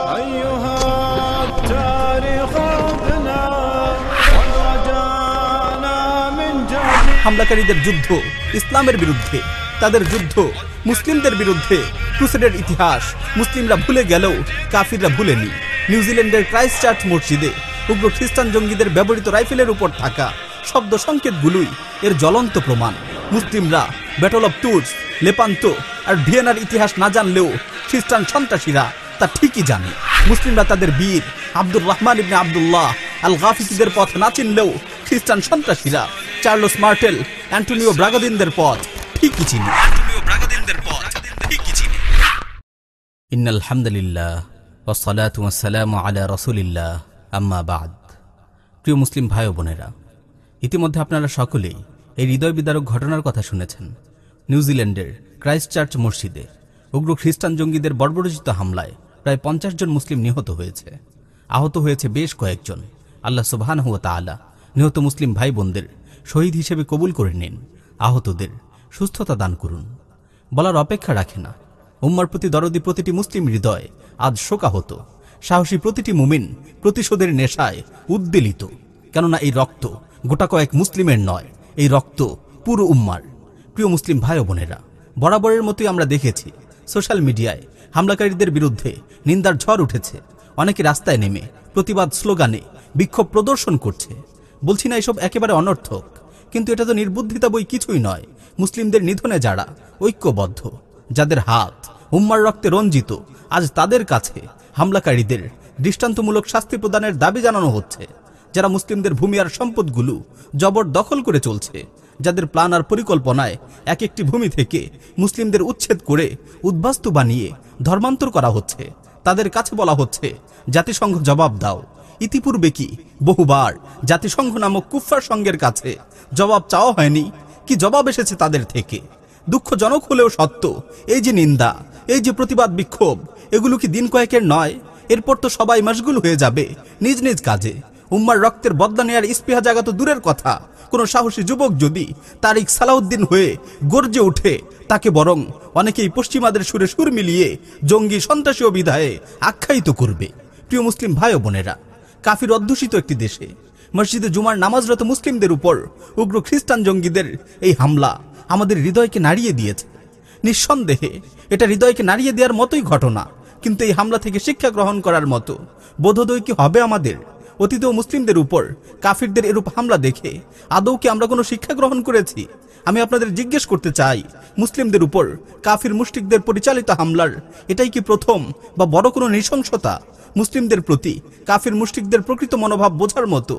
أيها التاريخ عدنا ورجعنا من جديد হামলাকারীদের যুদ্ধ ইসলামের বিরুদ্ধে তাদের যুদ্ধ মুসলিমদের বিরুদ্ধে ক্রুসেডের ইতিহাস মুসলিমরা ভুলে গেলেও কাফিররা ভুলেনি নিউজিল্যান্ডের ক্রাইস্ট চার্চ মসজিদে উগ্র খ্রিস্টান জঙ্গিদের ব্যবহৃত রাইফেলের উপর থাকা শব্দ সংকেতগুলোই এর জ্বলন্ত প্রমাণ মুসলিমরা ব্যাটল অফ টুর্স লেপান্ত আর ভিয়েনার ইতিহাস না জানলেও খ্রিস্টান সন্ত্রাসীরা তা ঠিকই জানে। মুসলিমরা তাদের বীর আব্দুর রহমান ইবনে আব্দুল্লাহ আল গাফিসিদের পথ না চিনলেও খ্রিস্টান সন্ত্রাসীরা, চার্লস মার্টেল, অ্যান্টোনিও ব্রাগাদিনদের পথ ঠিকই চিনে। ইন্নাল হামদুলিল্লাহ ওয়াসসালাতু ওয়াসসালামু আলা রাসূলিল্লাহ, আম্মা বাদ। প্রিয় মুসলিম ভাই বোনেরা, ইতিমধ্যে আপনারা সকলেই এই হৃদয় বিদারক ঘটনার কথা শুনেছেন। নিউজিল্যান্ডের ক্রাইস্ট চার্চ মসজিদে উগ্র খ্রিস্টান জঙ্গিদের বর্বরচিত হামলায় প্রায় পঞ্চাশ জন মুসলিম নিহত হয়েছে। আহত হয়েছে বেশ কয়েকজন। আল্লাহ সুবহানাহু ওয়া তাআলা নিহত মুসলিম ভাই বোনদের শহীদ হিসেবে কবুল করে নিন। আহতদের সুস্থতা দান করুন। বলার অপেক্ষা রাখে না। উম্মার প্রতি দরদি প্রতিটি মুসলিম হৃদয় আজ শোকাহত। সাহসী প্রতিটি মুমিন প্রতিশোধের নেশায় উদ্বেলিত। কেননা এই রক্ত গোটা কয়েক মুসলিমের নয়, এই রক্ত পুরো উম্মার। প্রিয় মুসলিম ভাই বোনেরা, বরাবরের মতোই আমরা দেখেছি। সোশ্যাল মিডিয়ায় হামলাকারীদের বিরুদ্ধে নিন্দার ঝড় উঠেছে। অনেকে রাস্তায় নেমে প্রতিবাদ স্লোগানে বিক্ষোভ প্রদর্শন করছে। বলছি না, এসব একেবারে অনর্থক। কিন্তু এটা তো নির্বুদ্ধিতা বই কিছুই নয়। মুসলিমদের নিধনে যারা ঐক্যবদ্ধ, যাদের হাত উম্মার রক্তে রঞ্জিত, আজ তাদের কাছে হামলাকারীদের দৃষ্টান্তমূলক শাস্তি প্রদানের দাবি জানানো হচ্ছে। যারা মুসলিমদের ভূমি আর সম্পদগুলো জবর দখল করে চলছে যাদের প্ল্যান আর পরিকল্পনায় এক একটি ভূমি থেকে মুসলিমদের উচ্ছেদ করে উদ্বাস্তু বানিয়ে ধর্মান্তর করা হচ্ছে। তাদের কাছে বলা হচ্ছে, জাতিসংঘ জবাব দাও। ইতিপূর্বে কি বহুবার জাতিসংঘ নামক কুফফার সংঘের কাছে জবাব চাওয়া হয়নি? কি জবাব এসেছে তাদের থেকে? দুঃখজনক হলেও সত্য, এই যে নিন্দা, এই যে প্রতিবাদ বিক্ষোভ, এগুলো কি দিন কয়েকের নয়? এরপর তো সবাই মশগুল হয়ে যাবে নিজ নিজ কাজে। উম্মার রক্তের বদলা নেয়ার স্পৃহা জাগা তো দূরের কথা। কোনো সাহসী যুবক যদি তারিক সালাউদ্দিন হয়ে গর্জে উঠে তাকে বরং অনেকেই পশ্চিমাদের সুরে সুর মিলিয়ে জঙ্গি সন্ত্রাসী বিধায়ে আখ্যায়িত করবে। প্রিয় মুসলিম ভাই বোনেরা, কাফির অধ্যুষিত একটি দেশে, মসজিদে জুমার নামাজরত মুসলিমদের উপর উগ্র খ্রিস্টান জঙ্গিদের এই হামলা আমাদের হৃদয়কে নাড়িয়ে দিয়েছে। নিঃসন্দেহে, এটা হৃদয়কে নাড়িয়ে দেওয়ার মতোই ঘটনা, কিন্তু এই হামলা থেকে শিক্ষা গ্রহণ করার মতো বোধোদয় কি হবে আমাদের? অতীতেও মুসলিমদের উপর কাফিরদের এরূপ হামলা দেখে আদৌ কি আমরা কোনো শিক্ষা গ্রহণ করেছি? আমি আপনাদের জিজ্ঞেস করতে চাই, মুসলিমদের উপর কাফির মুশরিকদের পরিচালিত হামলার এটাই কি প্রথম বা বড় কোনো নৃশংসতা? মুসলিমদের প্রতি কাফির মুশরিকদের প্রকৃত মনোভাব বোঝার মতো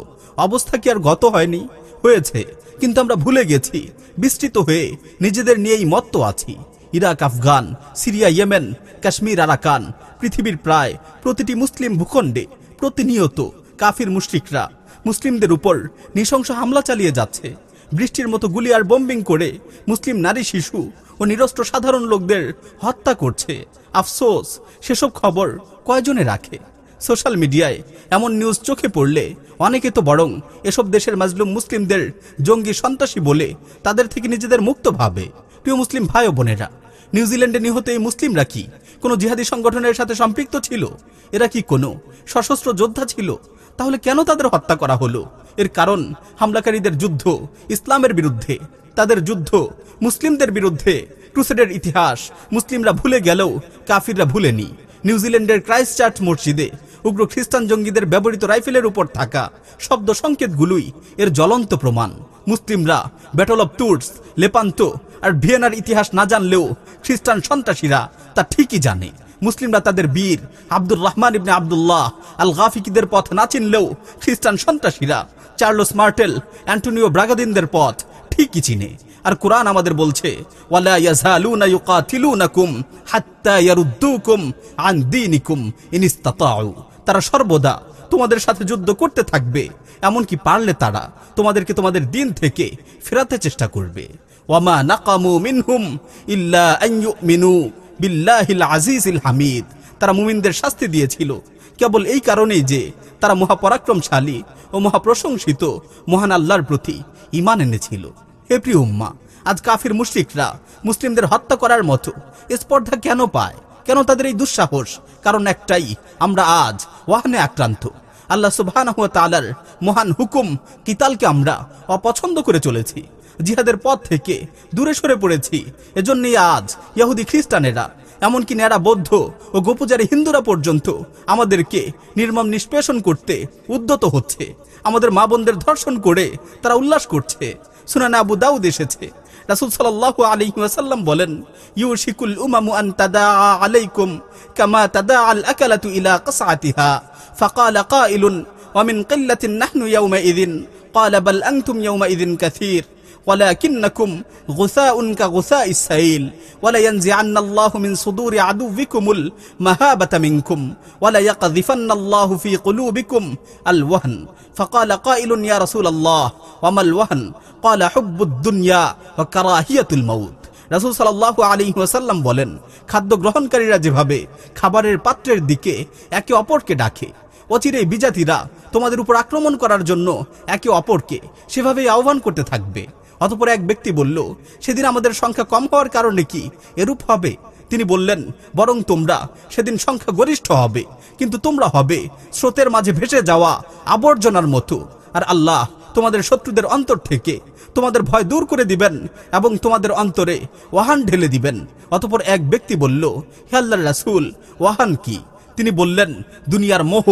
অবস্থা কি আর গত হয়নি? হয়েছে, কিন্তু আমরা ভুলে গেছি, বিস্তৃত হয়ে নিজেদের নিয়েই মত্ত আছি। Iraq, Afghan, Syria, Yemen, Kashmir, Arakan, পৃথিবীর প্রায় প্রতিটি মুসলিম ভূখণ্ডে প্রতিনিয়ত কাফির মুশরিকরা। মুসলিমদের উপর নৃশংস হামলা চালিয়ে যাচ্ছে। বৃষ্টির মতো গুলি আর বোম্বিং করে মুসলিম নারী, শিশু ও নিরস্ত্র সাধারণ লোকদের হত্যা করছে। আফসোস, সেসব খবর কয়জনে রাখে? সোশ্যাল মিডিয়ায় এমন নিউজ চোখে পড়লে অনেকে তো বরং এসব দেশের মাজলুম মুসলিমদের জঙ্গি সন্ত্রাসী বলে তাদের থেকে নিজেদের মুক্ত ভাবে। প্রিয় মুসলিম ভাই ও বোনেরা নিউজিল্যান্ডে নিহত এই মুসলিমরা কি কোনো জিহাদি সংগঠনের সাথে সম্পৃক্ত ছিল? এরা কি কোনো সশস্ত্র যোদ্ধা ছিল? তাহলে কেন তাদের হত্যা করা হলো? এর কারণ হামলাকারীদের যুদ্ধ, ইসলামের বিরুদ্ধে। তাদের যুদ্ধ, মুসলিমদের বিরুদ্ধে। ক্রুসেডের ইতিহাস, মুসলিমরা ভুলে গেলেও কাফিররা ভুলেনি। নিউজিল্যান্ডের ক্রাইস্ট চার্চ মসজিদে উগ্র খ্রিস্টান জঙ্গিদের ব্যবহৃত রাইফেলের উপর থাকা শব্দ সংকেতগুলোই এর জ্বলন্ত প্রমাণ। মুসলিমরা ব্যাটল অফ টুর্স লেপান্ত আর ভিয়েনার ইতিহাস না জানলেও খ্রিস্টান সন্ত্রাসীরা তা ঠিকই জানে। মুসলিমরা তাদের বীর আব্দুর রহমান ইবনে আব্দুল্লাহ আল গাফিকিদের পথ না চিনলেও খ্রিস্টান সন্ত্রাসীরা চার্লস মার্টেল, অ্যান্টোনিও ব্রাগাদিনদের পথ ঠিকই চিনে। আর কোরআন আমাদের বলছে, ওয়ালা ইয়াজালুনা ইউকাতিলুনাকুম হাত্তা ইয়ারুদ্দুকুম আন দীনিকুম ইন ইসতাতাউ। তারা সর্বদা তোমাদের সাথে যুদ্ধ করতে থাকবে, এমনকি পারলে তারা তোমাদেরকে তোমাদের দিন থেকে ফেরাতে চেষ্টা করবে। ওয়ামা নাকামু মিনহুম ইল্লা আন বিল্লাহিল আজিজিল হামিদ। তারা মুমিনদের শাস্তি দিয়েছিল। কেবল এই কারণেই যে তারা মহাপরাক্রমশালী ও মহাপ্রশংসিত মহান আল্লাহর প্রতি ইমান এনেছিল। হে প্রিয় উম্মা, আজ কাফির মুশরিকরা মুসলিমদের হত্যা করার মতো স্পর্ধা কেন পায়? কেন তাদের এই দুঃসাহস? কারণ একটাই, আমরা আজ ওয়াহানে আক্রান্ত। আল্লাহ তাআলার মহান হুকুম কিতালকে আমরা অপছন্দ করে চলেছি। জিহাদের পথ থেকে দূরে সরে পড়েছি এজন্যই আজ ইহুদি খ্রিস্টানেরা এমনকি ন্যাড়া বৌদ্ধ ও গোপূজারী হিন্দুরা পর্যন্ত আমাদেরকে নির্মম নিষ্পেষণ করতে উদ্যত হচ্ছে আমাদের মা বোনদের ধর্ষণ করে তারা উল্লাস করছে সুনানা আবু দাউদ এসেছে রাসূল সাল্লাল্লাহু আলাইহি ওয়াসাল্লাম বলেন ইউশিকুল উমামু আন তাদাআ আলাইকুম কামা তাদাআ আল আকালাতু ইলা قصعتها فقال قائل ومن قلة نحن يومئذ قال بل أنتم يومئذ كثير ولكنكم غثاء كغثاء السيل ولينزعن الله من صدور عدوكم المهابة منكم وليقذفن الله في قلوبكم الوهن فقال قائل يا رسول الله وما الوهن قال حب الدنيا وكراهية الموت রাসূল সাল্লাল্লাহু আলাইহি ওয়াসাল্লাম বলেন খাদ্য গ্রহণকারীরা যেভাবে খাবারের পাত্রের দিকে একে অপরকে ডাকে অচিরেই বিজাতিরা তোমাদের উপর আক্রমণ করার জন্য একে অপরকে সেভাবেই আহ্বান করতে থাকবে অতপর এক ব্যক্তি বলল, সেদিন আমাদের সংখ্যা কম হওয়ার কারণে কি? এরূপ হবে? তিনি বললেন, বরং তোমরা সেদিন সংখ্যা গরিষ্ঠ হবে, কিন্তু তোমরা হবে স্রোতের মাঝে ভেসে যাওয়া আবর্জনার মতো। আর আল্লাহ তোমাদের শত্রুদের অন্তর থেকে তোমাদের ভয় দূর করে দিবেন এবং তোমাদের অন্তরে ওয়াহান ঢেলে দিবেন। অতপর এক ব্যক্তি বলল, হে আল্লাহর রাসূল, ওয়াহান কি? তিনি বললেন, দুনিয়ার মোহ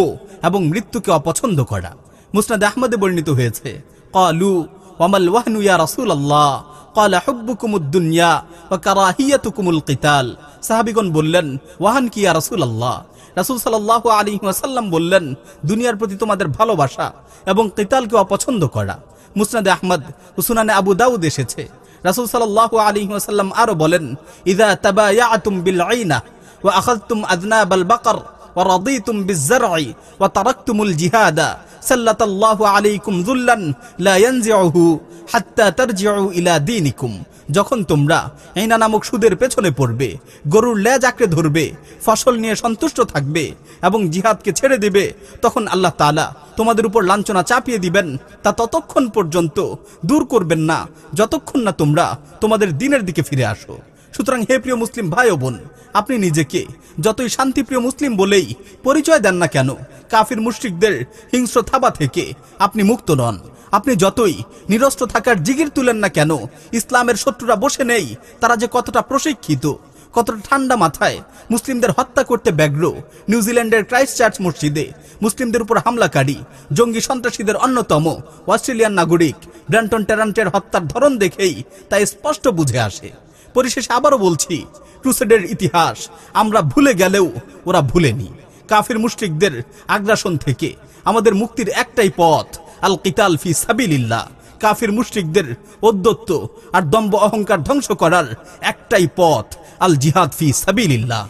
এবং মৃত্যুকে অপছন্দ করা। মুসনাদ আহমদে বর্ণিত হয়েছে, কালু ওয়ামাল ওয়াহনু ইয়া রাসুল আল্লাহ কালা হব্বুকুমুদ দুনিয়া ও কারাহিয়াতুকুমুল কিতাল বললেন, ওয়াহান কি ইয়া রাসুল আল্লাহ? রাসুল সাল্লাহ ওয়াসাল্লাম বললেন, দুনিয়ার প্রতি তোমাদের ভালোবাসা এবং কিতালকে অপছন্দ করা। মুসনাদে আহমদ হুসুনানে আবু দাউদ এসেছে। রাসুল সাল্লাহ আলী ওয়াসাল্লাম আরও বলেন ইদা তাবা ইয়াতুম বিল আইনা ওয়া আখালতুম আদনা বাল বাকর ওয়া রাদিতুম বিজ জারঈ ওয়া তারাকতুমুল জিহাদা সাল্লাতাল্লাহু আলাইকুম যুল্লান লা ইয়ানজিউহু হাত্তা তারজিউ ইলা দীনিকুম। যখন তোমরা এইনা নামক সুদের পেছনে পড়বে, গরুর ল্যাজ আঁকড়ে ধরবে, ফসল নিয়ে সন্তুষ্ট থাকবে এবং জিহাদকে ছেড়ে দেবে, তখন আল্লাহ তালা তোমাদের উপর লাঞ্ছনা চাপিয়ে দিবেন। তা ততক্ষণ পর্যন্ত দূর করবেন না, যতক্ষণ না তোমরা তোমাদের দিনের দিকে ফিরে আসো। সুতরাং হে প্রিয় মুসলিম ভাই ও বোন, আপনি নিজেকে যতই শান্তিপ্রিয় মুসলিম বলেই পরিচয় দেন না কেন, কাফির মুশরিকদের হিংস্র থাবা থেকে আপনি মুক্ত নন। আপনি যতই নিরস্ত্র থাকার জিগির তুলেন না কেন, ইসলামের শত্রুরা বসে নেই, তারা যে কতটা প্রশিক্ষিত, কতটা ঠান্ডা মাথায় মুসলিমদের হত্যা করতে ব্যগ্র, নিউজিল্যান্ডের ক্রাইস্ট চার্চ মসজিদে মুসলিমদের উপর হামলাকারী, জঙ্গি সন্ত্রাসীদের অন্যতম, অস্ট্রেলিয়ান নাগরিক ব্র্যান্টন টেরান্টের হত্যার ধরন দেখেই তা স্পষ্ট বুঝে আসে। পরিশেষে আবারও বলছি, ক্রুসেডের ইতিহাস, আমরা ভুলে গেলেও ওরা ভুলেনি। কাফির মুশরিকদের আগ্রাসন থেকে আমাদের মুক্তির একটাই পথ আল কিতাল ফি সাবিলিল্লাহ। কাফির মুশরিকদের অদ্যত্ত আর দম্ব অহংকার ধ্বংস করার একটাই পথ আল জিহাদ ফি সাবিলিল্লাহ।